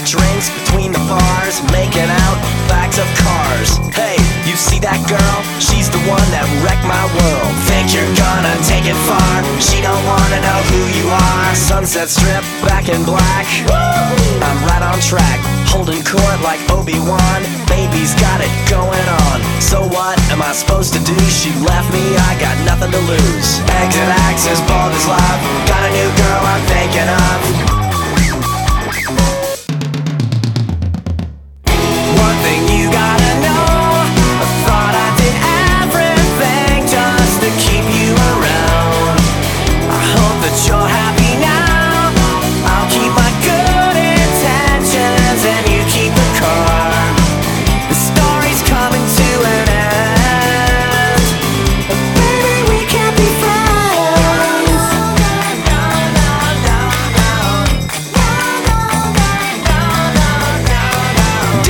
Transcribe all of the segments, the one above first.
between the bars, making out bags of cars. Hey, you see that girl? She's the one that wrecked my world. Think you're gonna take it far? She don't wanna know who you are. Sunset Strip, back in black. I'm right on track, holding court like Obi-Wan. Baby's got it going on. So what am I supposed to do? She left me, I got nothing to lose. Exit access, bald as.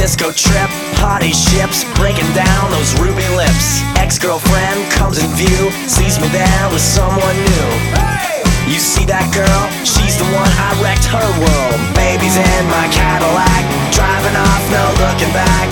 Disco trip, party ships, breaking down those ruby lips. Ex girlfriend comes in view, sees me there with someone new. You see that girl? She's the one I wrecked her world. Baby's in my Cadillac, driving off, no looking back.